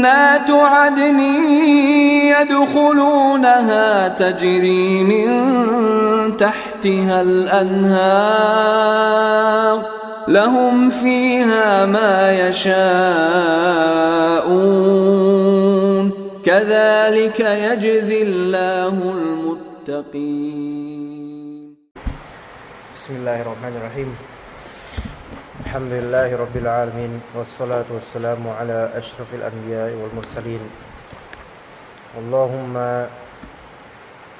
جنات عدن يدخلونها تجري من تحتها الأنهار لهم فيها ما يشاءون كذلك يجزي الله المتقين. بسم الله الرحمن الرحيم. الحمد لله رب العالمين والصلاة والسلام على أشرف الأنبياء والمرسلين. اللهم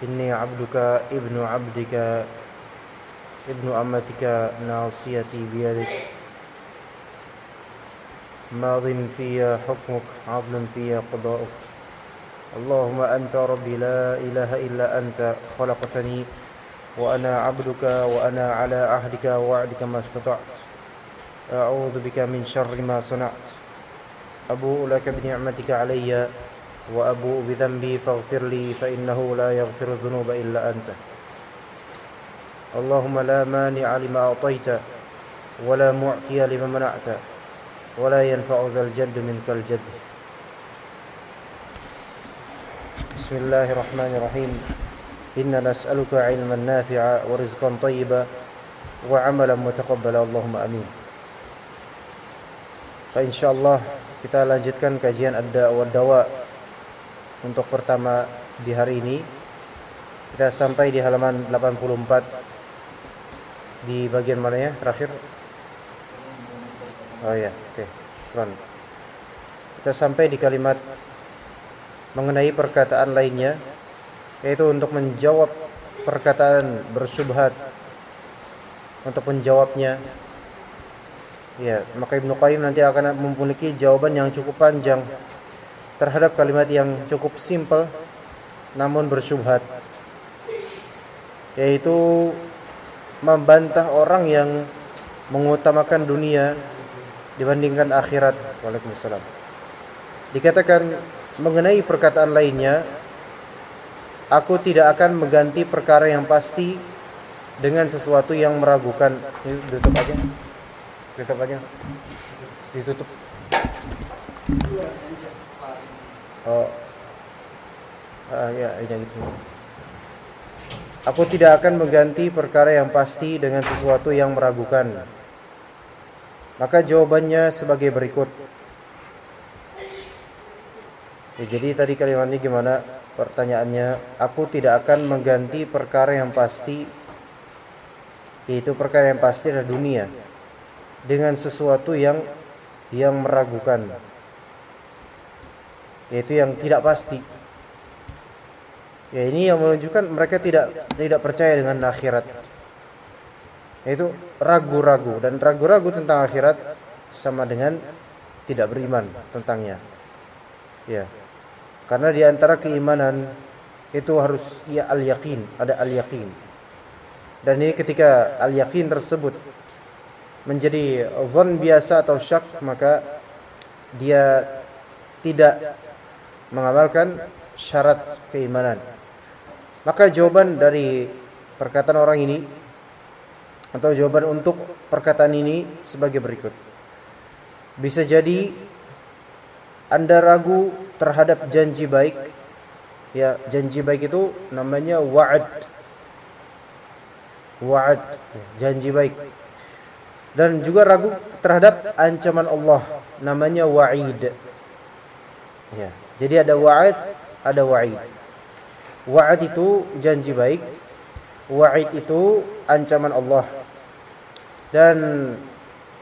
إني عبدك ابن عبدك ابن أمتك ناصيتي بيدك. ماض في حكمك عدل في قضاؤك. اللهم أنت ربي لا إله إلا أنت خلقتني وأنا عبدك وأنا على عهدك ووعدك ما استطعت. أعوذ بك من شر ما صنعت. أبوء لك بنعمتك علي وأبوء بذنبي فاغفر لي فإنه لا يغفر الذنوب إلا أنت. اللهم لا مانع لما أعطيت ولا معطي لما منعت ولا ينفع ذا الجد منك الجد. بسم الله الرحمن الرحيم. إنا نسألك علما نافعا ورزقا طيبا وعملا متقبلا. اللهم Insyaallah kita lanjutkan kajian ada wadawa untuk pertama di hari ini. Kita sampai di halaman 84 di bagian mana ya? Terakhir. Oh ya, oke. Okay. Kita sampai di kalimat mengenai perkataan lainnya yaitu untuk menjawab perkataan bersyubhat untuk menjawabnya ya maka Ibnu Qayyim nanti akan memiliki jawaban yang cukup panjang terhadap kalimat yang cukup simpel namun bersubhat yaitu membantah orang yang mengutamakan dunia dibandingkan akhirat. Waalaikumsalam. Dikatakan mengenai perkataan lainnya, aku tidak akan mengganti perkara yang pasti dengan sesuatu yang meragukan. Ini aja. Tutup aja. Ditutup. Oh. Ah, ya, ini gitu. Aku tidak akan mengganti perkara yang pasti dengan sesuatu yang meragukan. Maka jawabannya sebagai berikut. Ya, jadi tadi kalimatnya gimana? Pertanyaannya, aku tidak akan mengganti perkara yang pasti yaitu perkara yang pasti adalah dunia dengan sesuatu yang yang meragukan yaitu yang tidak pasti Ya ini yang menunjukkan mereka tidak tidak percaya dengan akhirat. Itu ragu-ragu dan ragu-ragu tentang akhirat sama dengan tidak beriman tentangnya. Ya. Karena di antara keimanan itu harus ya al-yaqin, ada al-yaqin. Dan ini ketika al-yaqin tersebut menjadi zon biasa atau syak maka dia tidak mengamalkan syarat keimanan maka jawaban dari perkataan orang ini atau jawaban untuk perkataan ini sebagai berikut. Bisa jadi Anda ragu terhadap janji baik. Ya, janji baik itu namanya wa'ad. Wa'ad, janji baik. Dan juga ragu terhadap ancaman Allah, namanya wa'id. Ya, jadi ada wa'ad, ada wa'id. Wa'ad itu janji baik. Wa'id itu ancaman Allah. Dan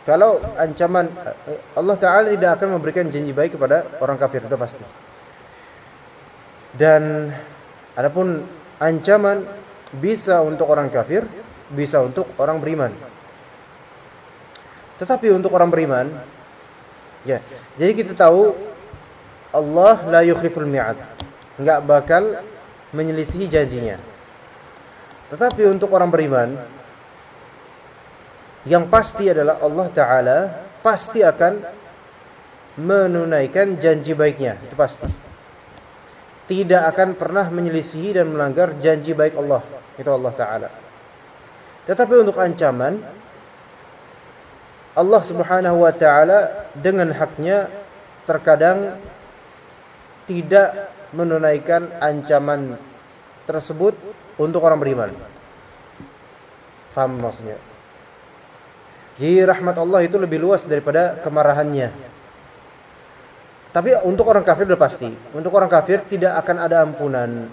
kalau ancaman Allah Ta'ala tidak akan memberikan janji baik kepada orang kafir itu pasti. Dan adapun ancaman bisa untuk orang kafir, bisa untuk orang beriman. Tetapi untuk orang beriman, ya, jadi kita tahu Allah la yukhliful mi'ad. Enggak bakal menyelisihi janjinya. Tetapi untuk orang beriman yang pasti adalah Allah taala pasti akan menunaikan janji baiknya, itu pasti. Tidak akan pernah menyelisihi dan melanggar janji baik Allah, itu Allah taala. Tetapi untuk ancaman Allah Subhanahu wa taala dengan haknya terkadang tidak menunaikan ancaman tersebut untuk orang beriman. Faham maksudnya? Jadi rahmat Allah itu lebih luas daripada kemarahannya. Tapi untuk orang kafir sudah pasti. Untuk orang kafir tidak akan ada ampunan.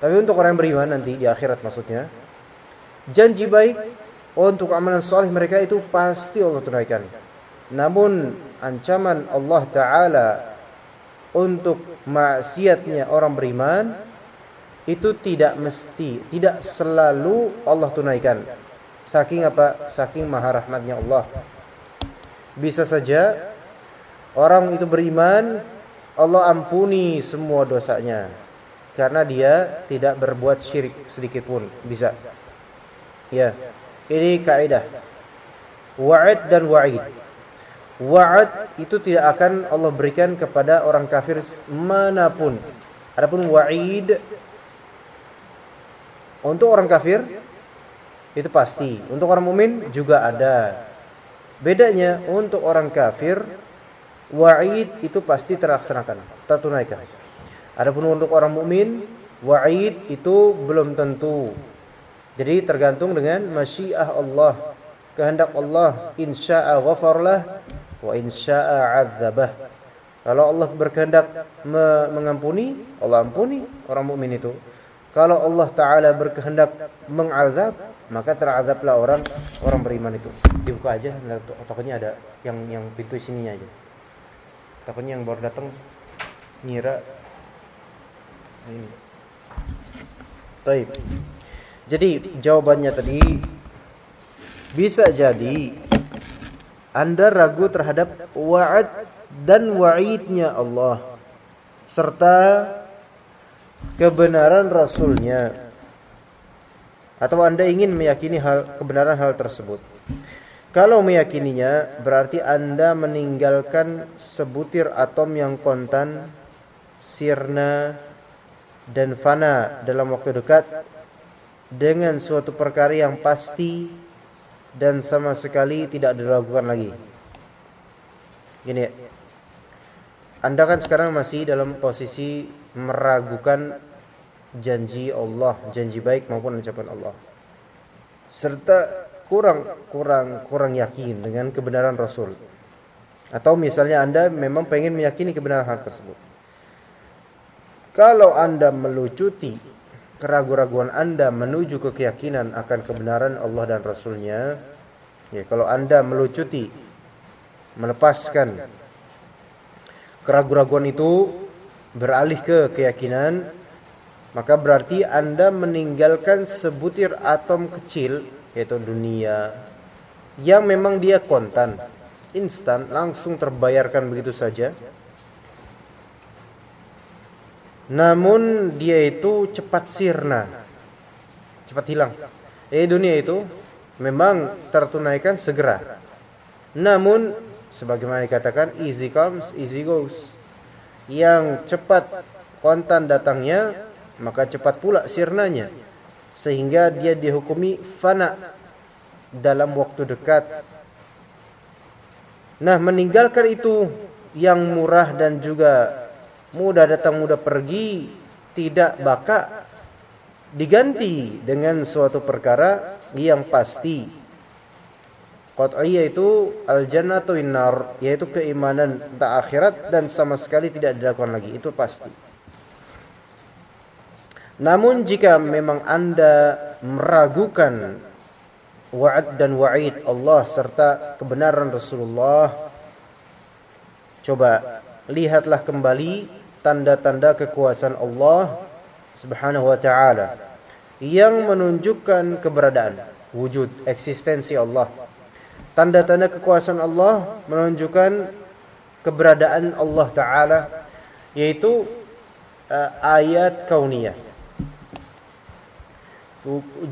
Tapi untuk orang yang beriman nanti di akhirat maksudnya. Janji baik untuk amalan soleh mereka itu pasti Allah tunaikan. Namun ancaman Allah Ta'ala untuk maksiatnya orang beriman itu tidak mesti, tidak selalu Allah tunaikan. Saking apa? Saking maha rahmatnya Allah. Bisa saja orang itu beriman, Allah ampuni semua dosanya karena dia tidak berbuat syirik sedikit pun. Bisa. Ya. Ini kaidah. Wa'id dan wa'id. Wa'ad itu tidak akan Allah berikan kepada orang kafir mana pun. Adapun wa'id untuk orang kafir itu pasti. Untuk orang mukmin juga ada. Bedanya untuk orang kafir wa'id itu pasti terlaksanakan, tertunaikan. Adapun untuk orang mukmin wa'id itu belum tentu. Jadi tergantung dengan masyiah Allah, kehendak Allah, insya'a ghafarlah wa insya'a adzabah. Kalau Allah berkehendak mengampuni, Allah ampuni orang mukmin itu. Kalau Allah taala berkehendak mengazab, maka terazablah orang orang beriman itu. Dibuka aja takutnya ada yang yang pintu sininya aja. Takutnya yang baru datang ngira ini. Taib. Jadi jawabannya tadi bisa jadi anda ragu terhadap wa'ad dan wa'idnya Allah serta kebenaran Rasulnya atau Anda ingin meyakini hal kebenaran hal tersebut. Kalau meyakininya berarti Anda meninggalkan sebutir atom yang kontan, sirna dan fana dalam waktu dekat dengan suatu perkara yang pasti dan sama sekali tidak diragukan lagi. Gini ya. Anda kan sekarang masih dalam posisi meragukan janji Allah, janji baik maupun ucapan Allah. Serta kurang kurang kurang yakin dengan kebenaran Rasul. Atau misalnya Anda memang pengen meyakini kebenaran hal tersebut. Kalau Anda melucuti keraguan-raguan Anda menuju ke keyakinan akan kebenaran Allah dan Rasulnya, ya kalau Anda melucuti, melepaskan keraguan-raguan itu beralih ke keyakinan, maka berarti Anda meninggalkan sebutir atom kecil, yaitu dunia, yang memang dia kontan, instan, langsung terbayarkan begitu saja, namun dia itu cepat sirna. Cepat hilang. Eh dunia itu memang tertunaikan segera. Namun sebagaimana dikatakan easy comes easy goes. Yang cepat kontan datangnya maka cepat pula sirnanya. Sehingga dia dihukumi fana dalam waktu dekat. Nah meninggalkan itu yang murah dan juga mudah datang mudah pergi tidak baka diganti dengan suatu perkara yang pasti. Qat'iyah itu al jannatu innar yaitu keimanan tentang akhirat dan sama sekali tidak dilakukan lagi. Itu pasti. Namun jika memang Anda meragukan wa'ad dan wa'id Allah serta kebenaran Rasulullah coba lihatlah kembali tanda-tanda kekuasaan Allah Subhanahu wa taala yang menunjukkan keberadaan, wujud, eksistensi Allah. Tanda-tanda kekuasaan Allah menunjukkan keberadaan Allah taala yaitu uh, ayat kauniyah.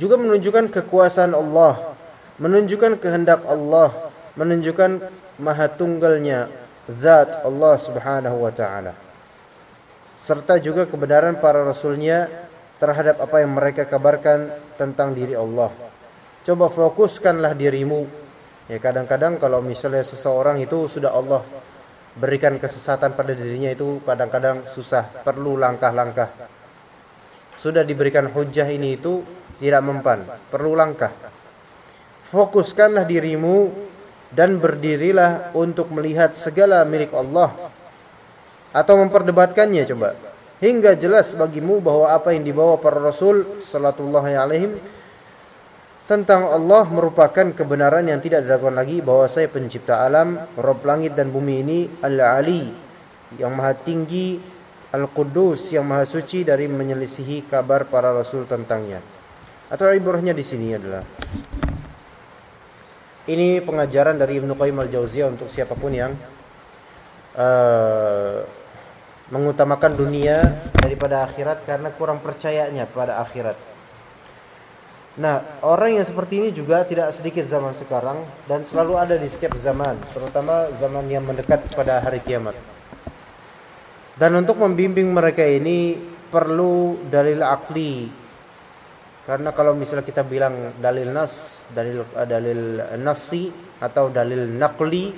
Juga menunjukkan kekuasaan Allah, menunjukkan kehendak Allah, menunjukkan maha tunggalnya zat Allah Subhanahu wa taala. Serta juga kebenaran para rasulnya terhadap apa yang mereka kabarkan tentang diri Allah. Coba fokuskanlah dirimu. Ya kadang-kadang kalau misalnya seseorang itu sudah Allah berikan kesesatan pada dirinya itu kadang-kadang susah, perlu langkah-langkah. Sudah diberikan hujah ini itu tidak mempan, perlu langkah. Fokuskanlah dirimu dan berdirilah untuk melihat segala milik Allah atau memperdebatkannya coba hingga jelas bagimu bahwa apa yang dibawa para rasul sallallahu alaihim tentang Allah merupakan kebenaran yang tidak diragukan lagi bahwa saya pencipta alam, Rabb langit dan bumi ini Al-Ali yang maha tinggi, Al-Quddus yang maha suci dari menyelisihi kabar para rasul tentangnya. Atau ibrahnya di sini adalah ini pengajaran dari Ibnu Qayyim Al-Jauziyah untuk siapa pun yang uh, mengutamakan dunia daripada akhirat karena kurang percayanya pada akhirat. Nah, orang yang seperti ini juga tidak sedikit zaman sekarang dan selalu ada di setiap zaman, terutama zaman yang mendekat pada hari kiamat. Dan untuk membimbing mereka ini perlu dalil akli. Karena kalau misalnya kita bilang dalil nas, dalil dalil nasi atau dalil nakli,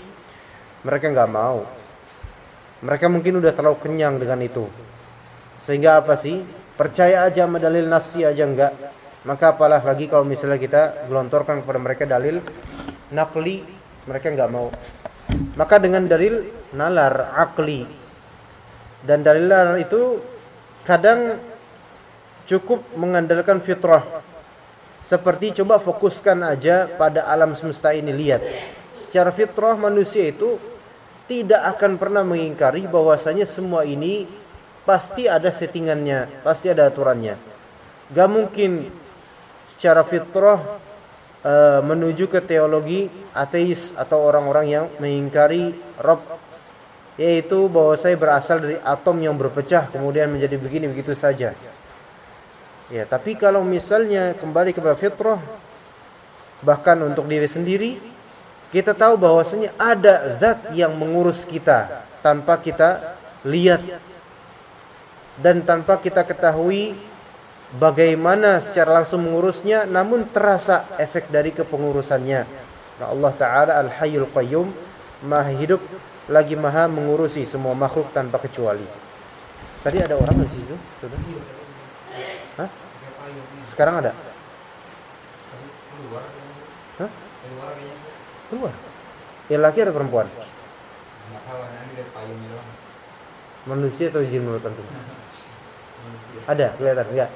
mereka nggak mau mereka mungkin udah terlalu kenyang dengan itu. Sehingga apa sih? Percaya aja sama dalil nasi aja enggak. Maka apalah lagi kalau misalnya kita gelontorkan kepada mereka dalil nakli, mereka enggak mau. Maka dengan dalil nalar akli dan dalil nalar itu kadang cukup mengandalkan fitrah. Seperti coba fokuskan aja pada alam semesta ini lihat. Secara fitrah manusia itu tidak akan pernah mengingkari bahwasanya semua ini pasti ada settingannya, pasti ada aturannya. Gak mungkin secara fitrah uh, menuju ke teologi ateis atau orang-orang yang mengingkari Rob yaitu bahwa saya berasal dari atom yang berpecah kemudian menjadi begini begitu saja. Ya, tapi kalau misalnya kembali kepada fitrah bahkan untuk diri sendiri kita tahu bahwasanya ada zat yang mengurus kita tanpa kita lihat dan tanpa kita ketahui bagaimana secara langsung mengurusnya namun terasa efek dari kepengurusannya. Nah, Allah taala Al-Hayyul Qayyum Maha hidup lagi Maha mengurusi semua makhluk tanpa kecuali. Tadi ada orang di situ, sudah? Hah? Sekarang ada? Hah? Keluar. Yang laki ada perempuan? Manusia atau jin menurut antum? Ada kelihatan enggak?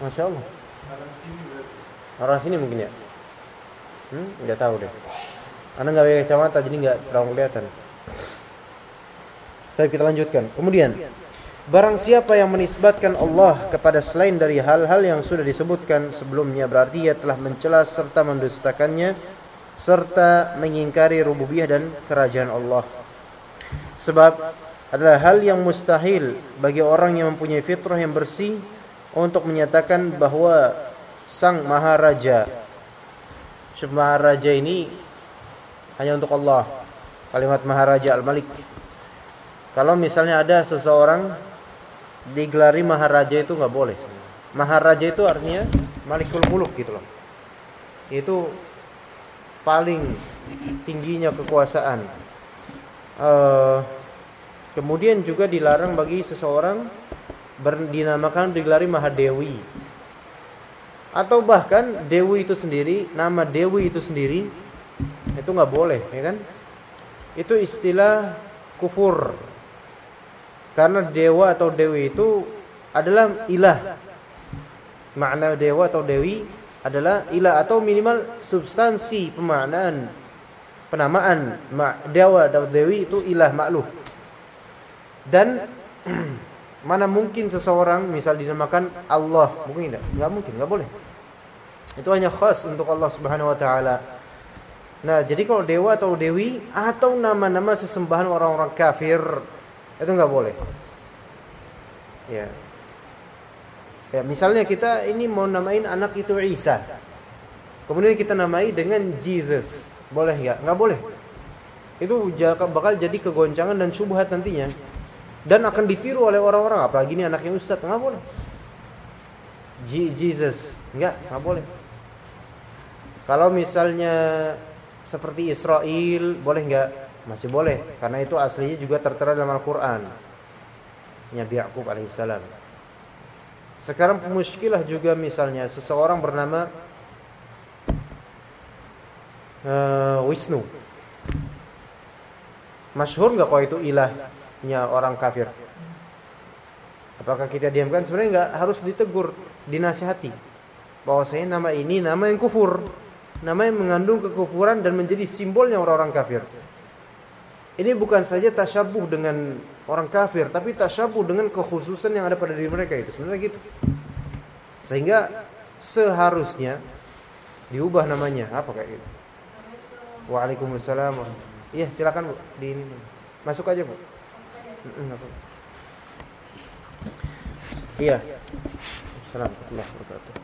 Masya Allah. Orang sini mungkin ya? Hmm, enggak tahu deh. Anda nggak pakai kacamata jadi nggak terlalu kelihatan. Tapi kita lanjutkan. Kemudian, barang siapa yang menisbatkan Allah kepada selain dari hal-hal yang sudah disebutkan sebelumnya berarti ia telah mencela serta mendustakannya serta mengingkari rububiyah dan kerajaan Allah. Sebab adalah hal yang mustahil bagi orang yang mempunyai fitrah yang bersih untuk menyatakan bahwa sang maharaja maharaja ini hanya untuk Allah. Kalimat maharaja al-malik. Kalau misalnya ada seseorang digelari maharaja itu nggak boleh. Maharaja itu artinya malikul muluk gitu loh. Itu paling tingginya kekuasaan. Uh, kemudian juga dilarang bagi seseorang berdinamakan digelari Mahadewi. Atau bahkan Dewi itu sendiri, nama Dewi itu sendiri itu nggak boleh, ya kan? Itu istilah kufur. Karena dewa atau dewi itu adalah ilah. Makna dewa atau dewi adalah ilah atau minimal substansi pemaknaan penamaan dewa atau dewi itu ilah makhluk dan mana mungkin seseorang misal dinamakan Allah mungkin tidak nggak mungkin nggak boleh itu hanya khas untuk Allah Subhanahu Wa Taala nah jadi kalau dewa atau dewi atau nama-nama sesembahan orang-orang kafir Itu nggak boleh. Ya. Ya, misalnya kita ini mau namain anak itu Isa. Kemudian kita namai dengan Jesus. Boleh nggak? Nggak boleh. Itu bakal jadi kegoncangan dan syubhat nantinya. Dan akan ditiru oleh orang-orang. Apalagi ini anaknya Ustadz. Nggak boleh. Jesus. Nggak, nggak boleh. Kalau misalnya seperti Israel, boleh nggak? Masih boleh. Karena itu aslinya juga tertera dalam Al-Quran. Nabi Yaqub alaihissalam. Sekarang muskilah juga misalnya seseorang bernama uh, Wisnu. Masyhur nggak kalau itu ilahnya orang kafir? Apakah kita diamkan? Sebenarnya nggak harus ditegur, dinasihati. Bahwa saya nama ini nama yang kufur, nama yang mengandung kekufuran dan menjadi simbolnya orang-orang kafir. Ini bukan saja tasyabuh dengan orang kafir, tapi tasyabuh dengan kekhususan yang ada pada diri mereka itu sebenarnya gitu. Sehingga seharusnya diubah namanya apa kayak gitu. Waalaikumsalam. Iya, silakan Bu, di ini. Masuk aja, Bu. Iya. Assalamualaikum warahmatullahi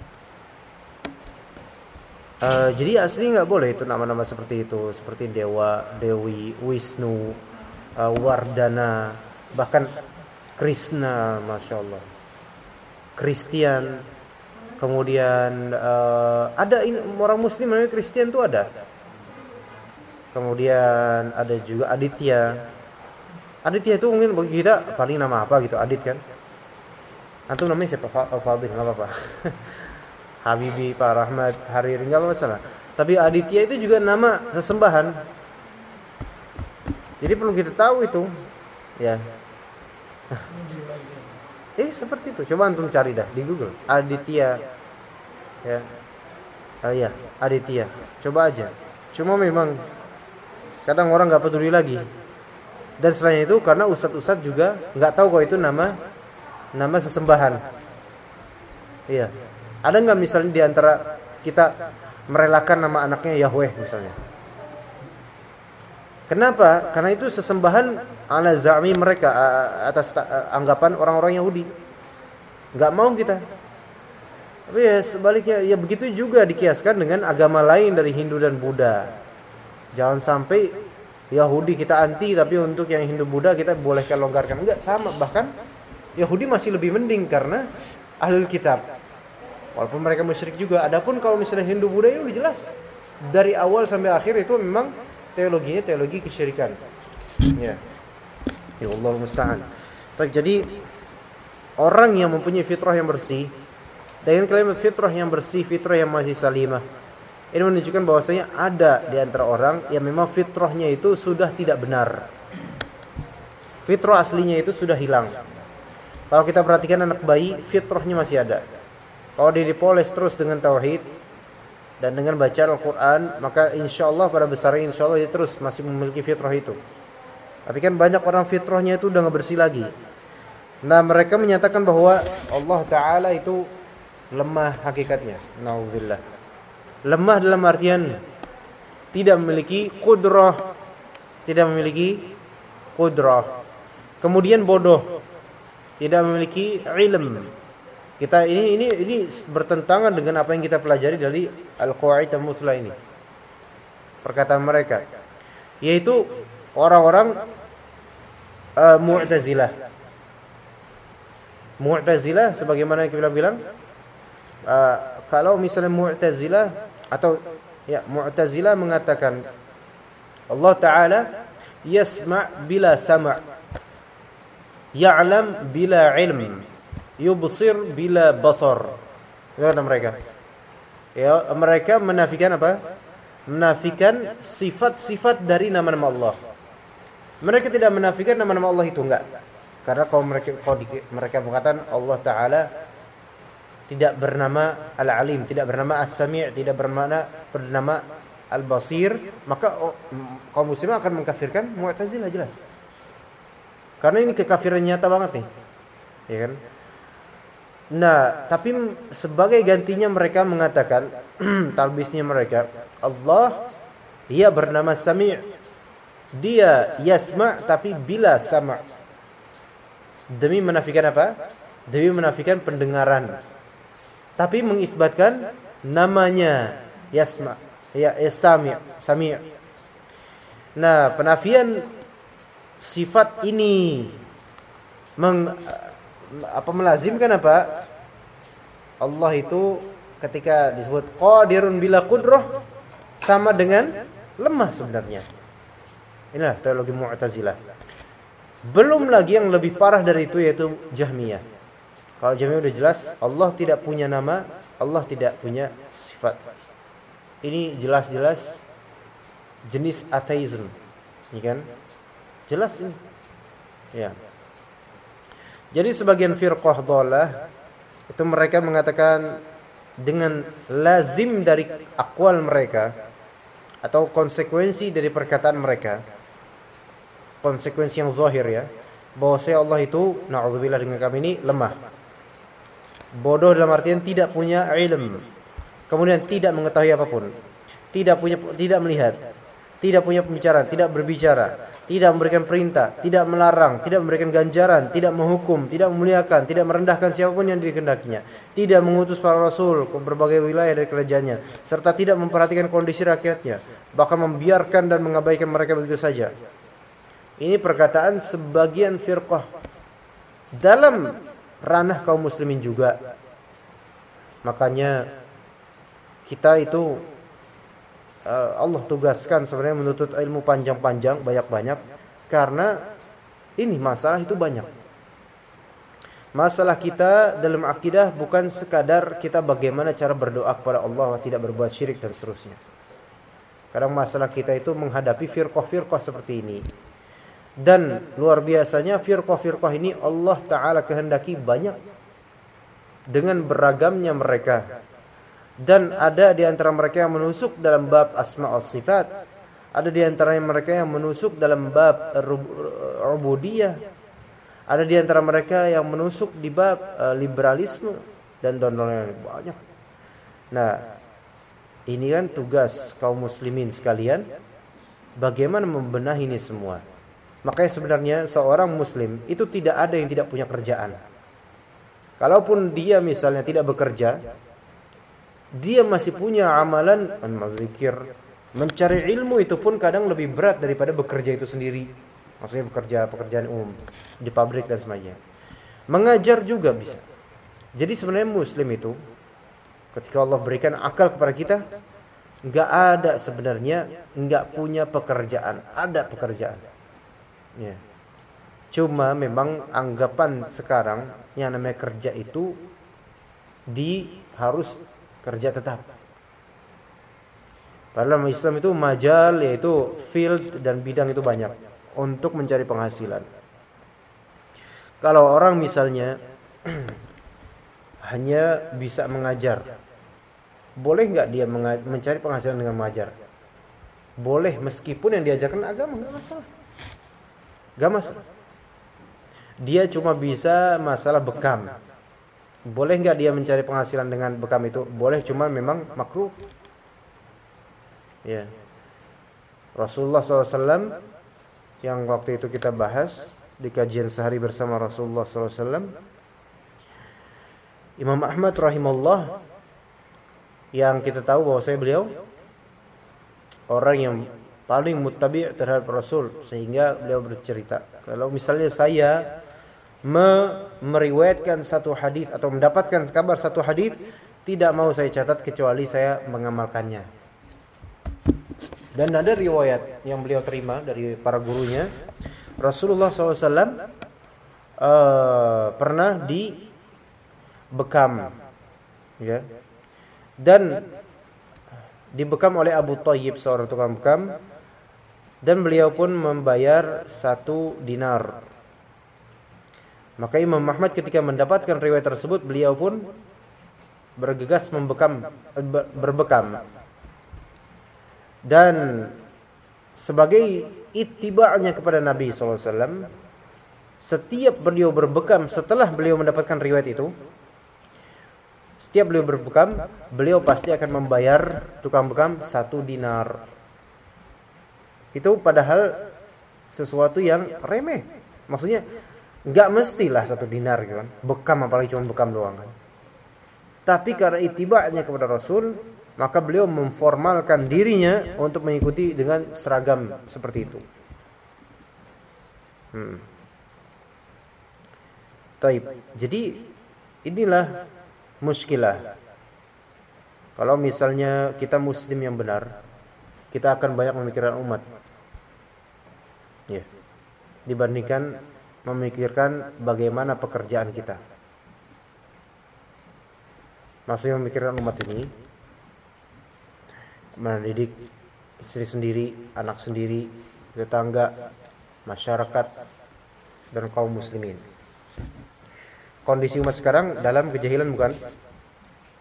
Uh, jadi asli nggak boleh itu nama-nama seperti itu, seperti dewa, dewi, Wisnu, uh, Wardana, bahkan Krishna masya Allah. Kristen kemudian uh, ada in, orang Muslim namanya Kristen tuh ada. Kemudian ada juga Aditya. Aditya itu mungkin bagi kita paling nama apa gitu Adit kan? Antum namanya siapa? Fadil nggak apa-apa Habibi Pak Rahmat Hariri nggak masalah. Tapi Aditya itu juga nama sesembahan. Jadi perlu kita tahu itu. Ya. Eh seperti itu. Coba antum cari dah di Google. Aditya. Ya. Ah, ya Aditya. Coba aja. Cuma memang kadang orang nggak peduli lagi. Dan selain itu karena ustadz-ustadz juga nggak tahu kok itu nama nama sesembahan. Iya ada nggak misalnya di antara kita merelakan nama anaknya Yahweh misalnya Kenapa? Karena itu sesembahan ala za'mi mereka atas anggapan orang-orang Yahudi. Enggak mau kita. Tapi ya sebaliknya ya begitu juga dikiaskan dengan agama lain dari Hindu dan Buddha. Jangan sampai Yahudi kita anti tapi untuk yang Hindu Buddha kita bolehkan longgarkan. Enggak sama bahkan Yahudi masih lebih mending karena ahlul kitab. Walaupun mereka musyrik juga. Adapun kalau misalnya Hindu Buddha itu jelas dari awal sampai akhir itu memang teologinya teologi kesyirikan. Ya. Ya Allah musta'an. Jadi orang yang mempunyai fitrah yang bersih dengan kalimat fitrah yang bersih, fitrah yang masih salimah. Ini menunjukkan bahwasanya ada di antara orang yang memang fitrahnya itu sudah tidak benar. Fitrah aslinya itu sudah hilang. Kalau kita perhatikan anak bayi, fitrahnya masih ada. Kalau dia dipoles terus dengan tauhid, dan dengan baca Al-Quran maka insya Allah pada besarnya insya Allah dia terus masih memiliki fitrah itu. Tapi kan banyak orang fitrahnya itu udah nggak bersih lagi. Nah mereka menyatakan bahwa Allah Ta'ala itu lemah hakikatnya. Nauzubillah. Lemah dalam artian tidak memiliki kudrah tidak memiliki kudrah kemudian bodoh tidak memiliki ilm kita ini ini ini bertentangan dengan apa yang kita pelajari dari Al-Qawaid Musla ini. Perkataan mereka yaitu orang-orang uh, Mu'tazilah. Mu'tazilah sebagaimana kita bilang uh, kalau misalnya Mu'tazilah atau ya Mu'tazilah mengatakan Allah taala yasma' bila sama' ya'lam bila ilm yubsir bila basar. Kata mereka. Ya, mereka menafikan apa? Menafikan sifat-sifat dari nama-nama Allah. Mereka tidak menafikan nama-nama Allah itu enggak. Karena kalau mereka kalau di, mereka mengatakan Allah taala tidak bernama Al-Alim, tidak bernama As-Sami', tidak bernama bernama Al-Basir, maka oh, kaum muslimin akan mengkafirkan Mu'tazilah jelas. Karena ini kekafiran nyata banget nih. Ya kan? Nah, tapi sebagai gantinya mereka mengatakan talbisnya mereka Allah ia bernama Sami' dia yasma tapi bila sama Demi menafikan apa? Demi menafikan pendengaran. Tapi mengisbatkan namanya Yasma, ya Sami, Sami. Nah, penafian sifat ini meng, apa melazimkan apa? Allah itu ketika disebut qadirun bila qudrah sama dengan lemah sebenarnya. Inilah teologi Mu'tazilah. Belum lagi yang lebih parah dari itu yaitu Jahmiyah. Kalau Jahmiyah udah jelas Allah tidak punya nama, Allah tidak punya sifat. Ini jelas-jelas jenis atheism. Ini kan? Jelas ini. Ya. Jadi sebagian firqah dhalah itu mereka mengatakan dengan lazim dari akwal mereka atau konsekuensi dari perkataan mereka. Konsekuensi yang zahir ya bahwa saya Allah itu naudzubillah dengan kami ini lemah. Bodoh dalam artian tidak punya ilm. Kemudian tidak mengetahui apa pun. Tidak punya tidak melihat. Tidak punya pembicaraan tidak berbicara tidak memberikan perintah, tidak melarang, tidak memberikan ganjaran, tidak menghukum, tidak memuliakan, tidak merendahkan siapa pun yang dikehendakinya, tidak mengutus para rasul ke berbagai wilayah dari kerajaannya, serta tidak memperhatikan kondisi rakyatnya, bahkan membiarkan dan mengabaikan mereka begitu saja. Ini perkataan sebagian firqah dalam ranah kaum muslimin juga. Makanya kita itu Allah tugaskan sebenarnya menuntut ilmu panjang-panjang banyak-banyak karena ini masalah itu banyak. Masalah kita dalam akidah bukan sekadar kita bagaimana cara berdoa kepada Allah tidak berbuat syirik dan seterusnya. Kadang masalah kita itu menghadapi firqah-firqah seperti ini. Dan luar biasanya firqah-firqah ini Allah Ta'ala kehendaki banyak. Dengan beragamnya mereka dan ada di antara mereka yang menusuk dalam bab asma al sifat. Ada di antara mereka yang menusuk dalam bab rububiyah ada di antara mereka yang menusuk di bab uh, liberalisme dan donor banyak. Nah ini kan tugas kaum muslimin sekalian bagaimana membenahi ini semua. Makanya sebenarnya seorang muslim itu tidak ada yang tidak punya kerjaan. Kalaupun dia misalnya tidak bekerja dia masih punya amalan zikir mencari ilmu itu pun kadang lebih berat daripada bekerja itu sendiri. Maksudnya bekerja pekerjaan umum di pabrik dan sebagainya. Mengajar juga bisa. Jadi sebenarnya muslim itu ketika Allah berikan akal kepada kita nggak ada sebenarnya nggak punya pekerjaan. Ada pekerjaan. Ya. Cuma memang anggapan sekarang yang namanya kerja itu di harus kerja tetap. Dalam Islam itu majal yaitu field dan bidang itu banyak untuk mencari penghasilan. Kalau orang misalnya hanya bisa mengajar, boleh nggak dia mencari penghasilan dengan mengajar? Boleh meskipun yang diajarkan agama nggak masalah, nggak masalah. Dia cuma bisa masalah bekam, boleh nggak dia mencari penghasilan dengan bekam itu? Boleh, cuma memang makruh. Ya. Rasulullah SAW yang waktu itu kita bahas di kajian sehari bersama Rasulullah SAW. Imam Ahmad rahimahullah yang kita tahu bahwa saya beliau orang yang paling muttabi terhadap Rasul sehingga beliau bercerita kalau misalnya saya meriwayatkan satu hadis atau mendapatkan kabar satu hadis tidak mau saya catat kecuali saya mengamalkannya. Dan ada riwayat yang beliau terima dari para gurunya. Rasulullah SAW uh, eh, pernah di bekam, ya, dan dibekam oleh Abu Tayyib seorang tukang bekam. Dan beliau pun membayar satu dinar maka Imam Ahmad ketika mendapatkan riwayat tersebut beliau pun bergegas membekam berbekam. Dan sebagai ittiba'nya kepada Nabi SAW setiap beliau berbekam setelah beliau mendapatkan riwayat itu setiap beliau berbekam beliau pasti akan membayar tukang bekam satu dinar itu padahal sesuatu yang remeh maksudnya nggak mestilah satu dinar gitu kan bekam apalagi cuma bekam doang kan tapi karena itibanya kepada Rasul maka beliau memformalkan dirinya untuk mengikuti dengan seragam seperti itu hmm. Taib. Jadi inilah muskilah. Kalau misalnya kita muslim yang benar, kita akan banyak memikirkan umat. Ya. Dibandingkan memikirkan bagaimana pekerjaan kita. Masih memikirkan umat ini mendidik istri sendiri, anak sendiri, tetangga, masyarakat dan kaum muslimin. Kondisi umat sekarang dalam kejahilan bukan?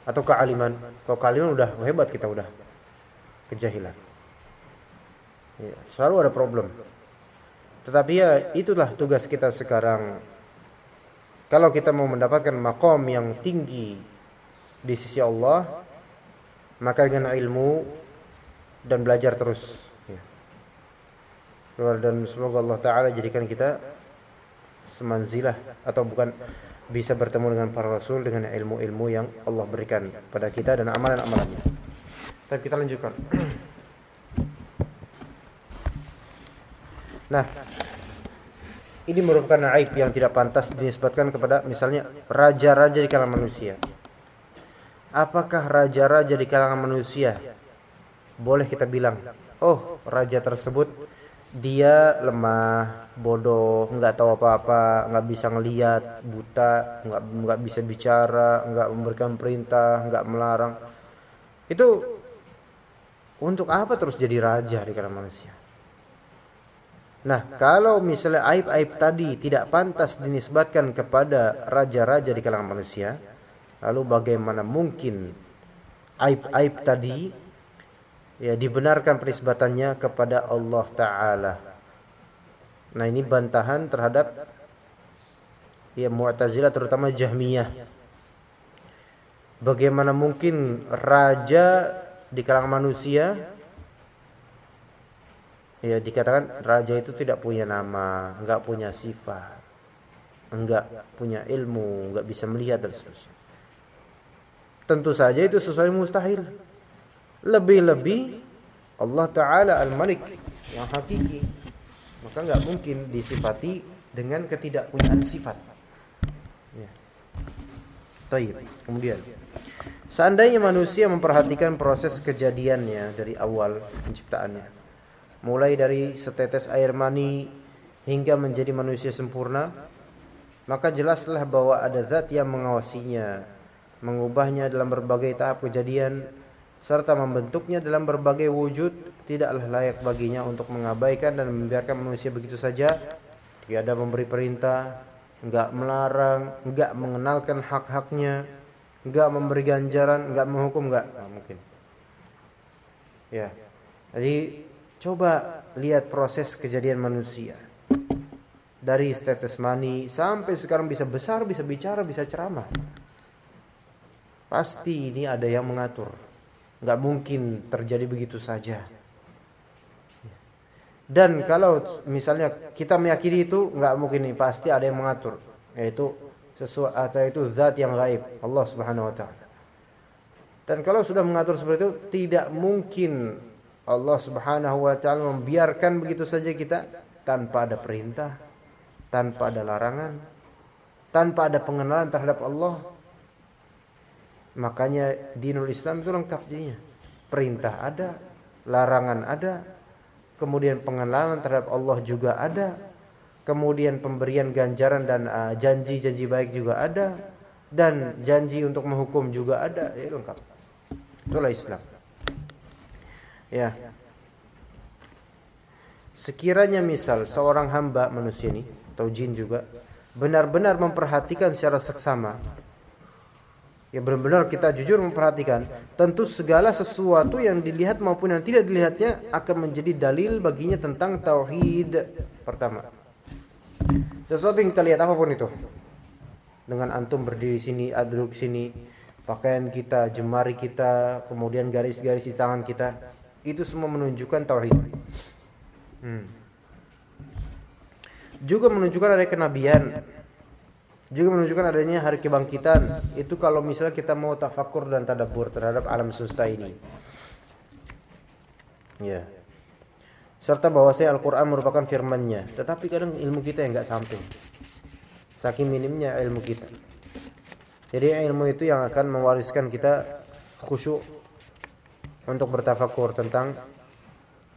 Atau kealiman? Kalau kealiman udah hebat kita udah. Kejahilan. Ya, selalu ada problem. Tetapi ya itulah tugas kita sekarang. Kalau kita mau mendapatkan makom yang tinggi di sisi Allah, maka dengan ilmu dan belajar terus. Ya. Dan semoga Allah Taala jadikan kita semanzilah atau bukan bisa bertemu dengan para rasul dengan ilmu-ilmu yang Allah berikan pada kita dan amalan-amalannya. Tapi kita lanjutkan. Nah, ini merupakan aib yang tidak pantas dinisbatkan kepada misalnya raja-raja di kalangan manusia. Apakah raja-raja di kalangan manusia boleh kita bilang, oh raja tersebut dia lemah, bodoh, nggak tahu apa-apa, nggak bisa ngelihat, buta, nggak nggak bisa bicara, nggak memberikan perintah, nggak melarang. Itu untuk apa terus jadi raja di kalangan manusia? Nah, kalau misalnya aib-aib tadi tidak pantas dinisbatkan kepada raja-raja di kalangan manusia, lalu bagaimana mungkin aib-aib tadi ya dibenarkan penisbatannya kepada Allah taala. Nah, ini bantahan terhadap ya Mu'tazilah terutama Jahmiyah. Bagaimana mungkin raja di kalangan manusia ya dikatakan raja itu tidak punya nama, enggak punya sifat, enggak punya ilmu, enggak bisa melihat dan seterusnya. Tentu saja itu yang mustahil. Lebih-lebih Allah Ta'ala Al-Malik yang hakiki. Maka nggak mungkin disifati dengan ketidakpunyaan sifat. Ya. Taib. Kemudian Seandainya manusia memperhatikan proses kejadiannya dari awal penciptaannya Mulai dari setetes air mani hingga menjadi manusia sempurna Maka jelaslah bahwa ada zat yang mengawasinya Mengubahnya dalam berbagai tahap kejadian serta membentuknya dalam berbagai wujud. Tidaklah layak baginya untuk mengabaikan dan membiarkan manusia begitu saja. Tiada memberi perintah enggak melarang enggak mengenalkan hak-haknya enggak memberi ganjaran enggak menghukum enggak. Nah, mungkin. Ya. Jadi coba lihat proses kejadian manusia. Dari status mani sampai sekarang bisa besar bisa bicara bisa ceramah. Pasti ini ada yang mengatur. Nggak mungkin terjadi begitu saja. Dan kalau misalnya kita meyakini itu nggak mungkin ini. Pasti ada yang mengatur, yaitu sesuatu atau itu zat yang gaib. Allah Subhanahu wa taala. Dan kalau sudah mengatur seperti itu tidak mungkin Allah Subhanahu wa taala membiarkan begitu saja kita tanpa ada perintah, tanpa ada larangan, tanpa ada pengenalan terhadap Allah Makanya dinul Islam itu lengkap jadinya. Perintah ada, larangan ada, kemudian pengenalan terhadap Allah juga ada, kemudian pemberian ganjaran dan uh, janji-janji uh, baik juga ada, dan janji untuk menghukum juga ada, ya lengkap. Itulah Islam. Ya. Sekiranya misal seorang hamba manusia ini atau jin juga benar-benar memperhatikan secara seksama Ya benar-benar kita jujur memperhatikan, tentu segala sesuatu yang dilihat maupun yang tidak dilihatnya akan menjadi dalil baginya tentang tauhid. Pertama, sesuatu yang kita lihat apa pun itu, dengan antum berdiri sini, duduk sini, pakaian kita, jemari kita, kemudian garis-garis di tangan kita, itu semua menunjukkan tauhid. Hmm. juga menunjukkan ada kenabian. Juga menunjukkan adanya hari kebangkitan. Itu kalau misalnya kita mau tafakur dan tadabbur terhadap alam semesta ini. Ya. Serta bahwasanya Al-Quran merupakan firman-Nya. Tetapi kadang ilmu kita yang nggak sampai saking minimnya ilmu kita. Jadi ilmu itu yang akan mewariskan kita khusyuk untuk bertafakur tentang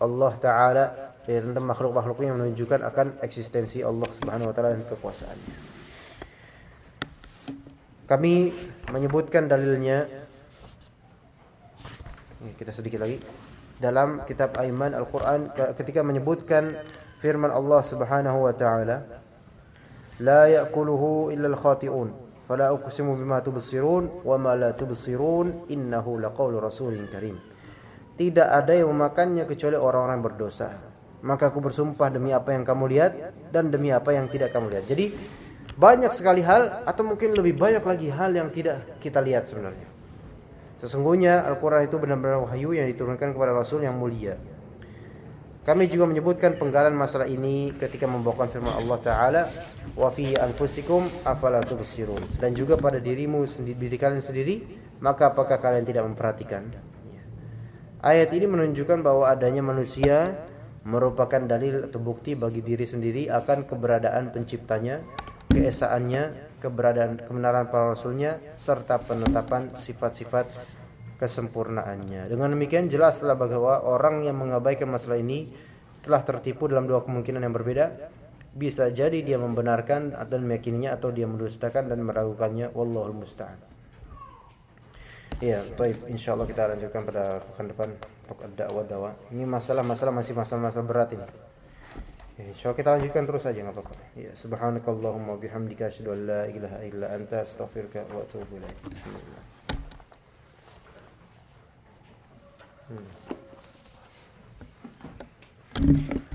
Allah Ta'ala ya, tentang makhluk-makhluknya menunjukkan akan eksistensi Allah Subhanahu Wa Ta'ala dan kekuasaannya. Kami menyebutkan dalilnya. Kita sedikit lagi. Dalam kitab Aiman Al-Qur'an ketika menyebutkan firman Allah Subhanahu wa taala la ya'kuluhu illa al-khati'un fala uqsimu bima tubsirun wa ma la tubsirun innahu laqawlu rasulin karim tidak ada yang memakannya kecuali orang-orang berdosa maka aku bersumpah demi apa yang kamu lihat dan demi apa yang tidak kamu lihat jadi banyak sekali hal atau mungkin lebih banyak lagi hal yang tidak kita lihat sebenarnya. Sesungguhnya Al-Quran itu benar-benar wahyu yang diturunkan kepada Rasul yang mulia. Kami juga menyebutkan penggalan masalah ini ketika membawakan firman Allah Ta'ala wa fi anfusikum dan juga pada dirimu sendiri diri kalian sendiri maka apakah kalian tidak memperhatikan ayat ini menunjukkan bahwa adanya manusia merupakan dalil atau bukti bagi diri sendiri akan keberadaan penciptanya keesaannya, keberadaan kebenaran para rasulnya serta penetapan sifat-sifat kesempurnaannya. Dengan demikian jelaslah bahwa orang yang mengabaikan masalah ini telah tertipu dalam dua kemungkinan yang berbeda. Bisa jadi dia membenarkan atau meyakininya atau dia mendustakan dan meragukannya. Wallahul musta'an. Iya, baik. Insyaallah kita lanjutkan pada pekan depan pokok dakwah dakwah. Ini masalah-masalah masih masalah-masalah berat ini. Insya Allah kita lanjutkan terus saja nggak apa-apa. Ya, subhanakallahumma bihamdika asyhadu an la ilaha illa anta astaghfiruka wa atubu ilaik. Bismillah. Hmm.